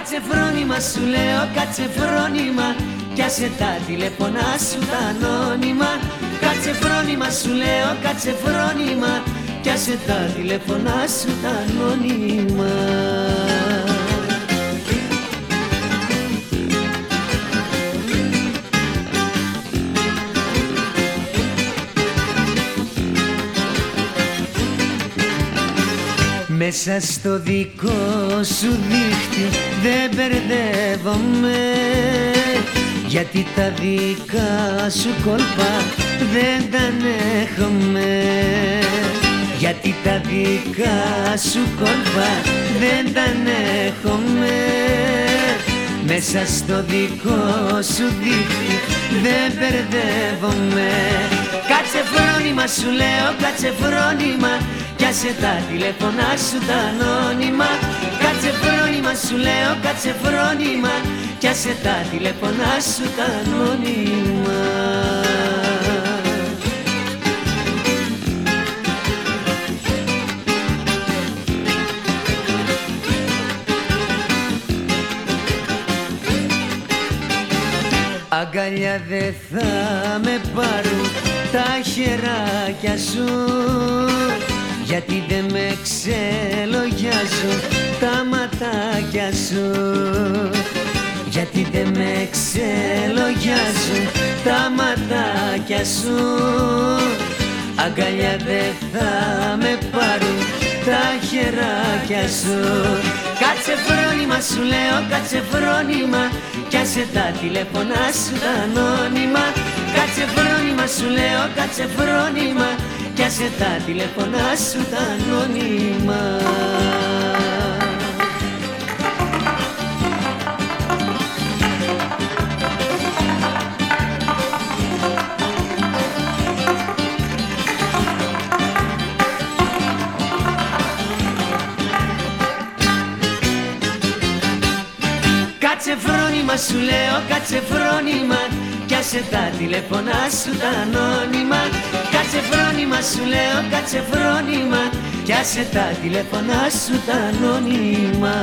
Κάτσε φρόνημα σου λέω, κάτσε φρόνημα. Κι άσε τα τηλεφωνά σου τα ανώνυμα. Κάτσε φρόνημα σου λέω, κάτσε φρόνημα. Κι άσε τα τηλεφωνά σου τα ανώνυμα Μέσα στο δικό σου δίχτυ δεν μπερδεύομαι. Γιατί τα δικά σου κόλπα δεν τα ανέχομαι. Γιατί τα δικά σου κόλπα δεν τα ανέχομαι. Μέσα στο δικό σου δίχτυ δεν μπερδεύομαι. Κάτσε φρόνημα σου λέω, κάτσε φρόνημα Πιάσε τα τηλέφωνα σου τα ανώνυμα. Κάτσε φρόνημα σου λέω, κάτσε φρόνημα. Πιάσε τα τηλέφωνα σου τα ανώνυμα. Αγκαλιά δε θα με πάρουν τα χεράκια σου γιατί δεν με ξελογιάζουν τα ματάκια σου. Γιατί δεν με ξελογιάζουν τα ματάκια σου. Αγκαλιά δεν θα με πάρουν τα χεράκια σου. Κάτσε φρόνημα σου λέω, κάτσε φρόνημα. Κι άσε τα τηλέφωνα σου τα ανώνυμα. Κάτσε φρόνημα σου λέω, κάτσε φρόνημα Κι άσε τα τηλέφωνα σου τα ανώνυμα. Κάτσε φρόνημα σου λέω, κάτσε φρόνημα Κι άσε τα τηλεφωνά σου τα ανώνυμα. Κάτσε φρόνημα σου λέω, κάτσε φρόνημα. Κι άσε τα τηλεφωνά σου τα ανώνυμα